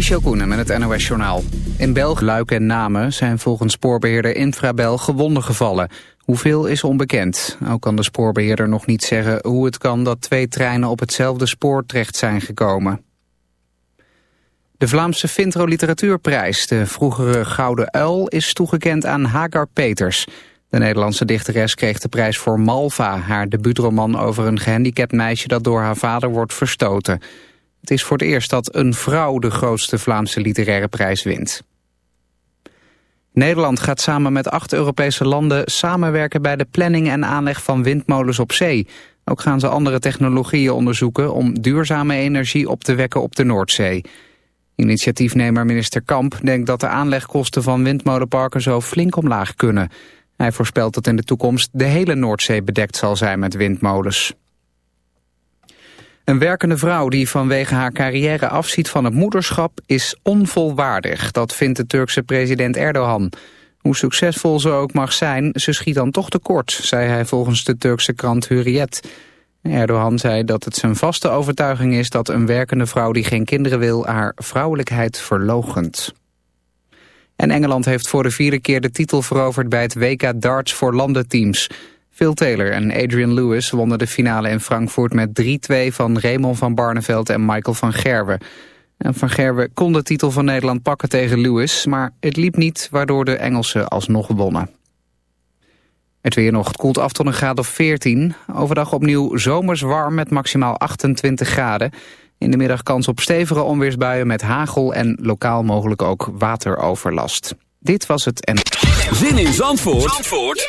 Michel Koenen met het NOS-journaal. In België, Luik en Namen zijn volgens spoorbeheerder Infrabel gewonden gevallen. Hoeveel is onbekend. Ook kan de spoorbeheerder nog niet zeggen hoe het kan dat twee treinen op hetzelfde spoor terecht zijn gekomen. De Vlaamse Vintro Literatuurprijs, de vroegere Gouden Uil, is toegekend aan Hagar Peters. De Nederlandse dichteres kreeg de prijs voor Malva, haar debuutroman over een gehandicapt meisje dat door haar vader wordt verstoten. Het is voor het eerst dat een vrouw de grootste Vlaamse literaire prijs wint. Nederland gaat samen met acht Europese landen samenwerken bij de planning en aanleg van windmolens op zee. Ook gaan ze andere technologieën onderzoeken om duurzame energie op te wekken op de Noordzee. Initiatiefnemer minister Kamp denkt dat de aanlegkosten van windmolenparken zo flink omlaag kunnen. Hij voorspelt dat in de toekomst de hele Noordzee bedekt zal zijn met windmolens. Een werkende vrouw die vanwege haar carrière afziet van het moederschap is onvolwaardig. Dat vindt de Turkse president Erdogan. Hoe succesvol ze ook mag zijn, ze schiet dan toch tekort, zei hij volgens de Turkse krant Hurriyet. Erdogan zei dat het zijn vaste overtuiging is dat een werkende vrouw die geen kinderen wil haar vrouwelijkheid verlogent. En Engeland heeft voor de vierde keer de titel veroverd bij het WK darts voor landenteams. Phil Taylor en Adrian Lewis wonnen de finale in Frankfurt met 3-2 van Raymond van Barneveld en Michael van Gerwen. En van Gerwen kon de titel van Nederland pakken tegen Lewis, maar het liep niet waardoor de Engelsen alsnog wonnen. Het weer nog, het koelt af tot een graad of 14. Overdag opnieuw zomers warm met maximaal 28 graden. In de middag kans op stevige onweersbuien met hagel en lokaal mogelijk ook wateroverlast. Dit was het en... Zin in Zandvoort, Zandvoort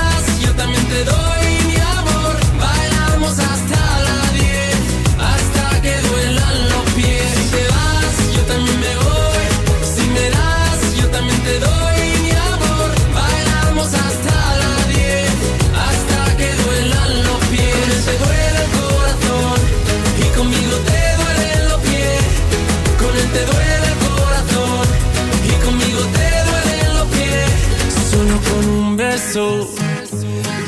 that I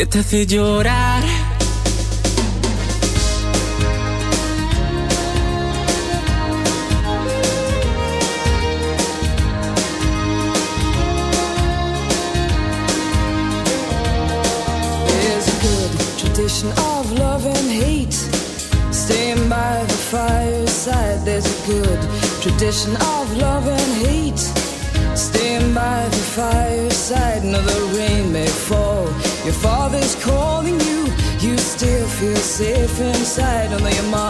que te hace llorar. of love and hate. Staying by the fireside, there's a good tradition of love. side on the Yamaha.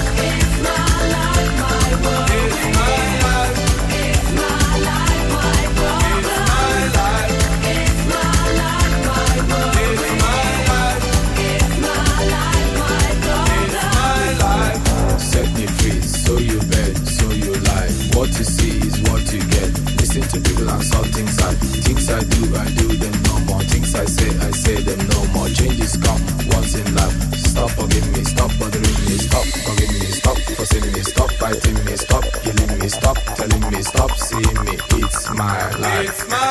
Seeing me. It's my life. It's my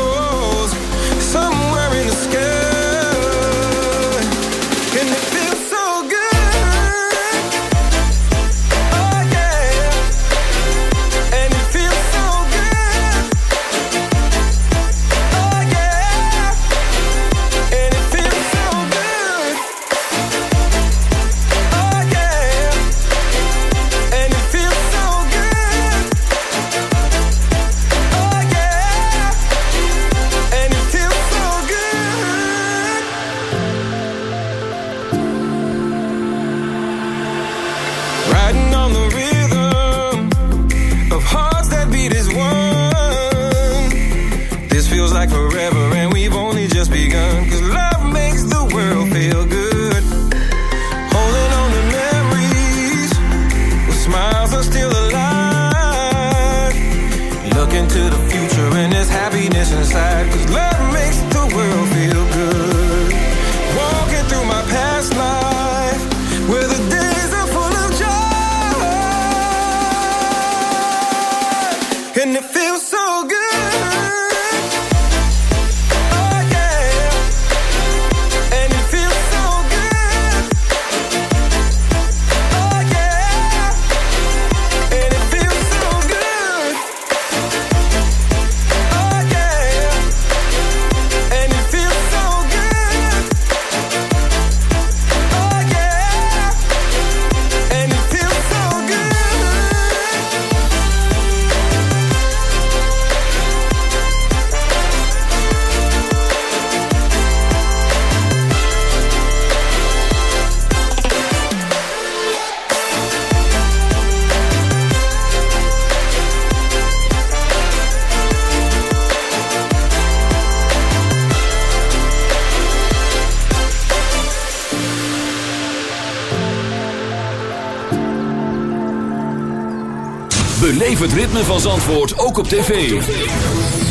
ritme van Zandvoort ook op tv.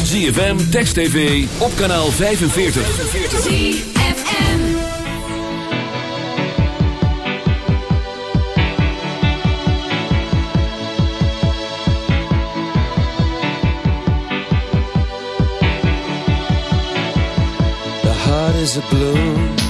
ZFM, Text TV, op kanaal 45. ZFM The heart is a blue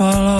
Follow?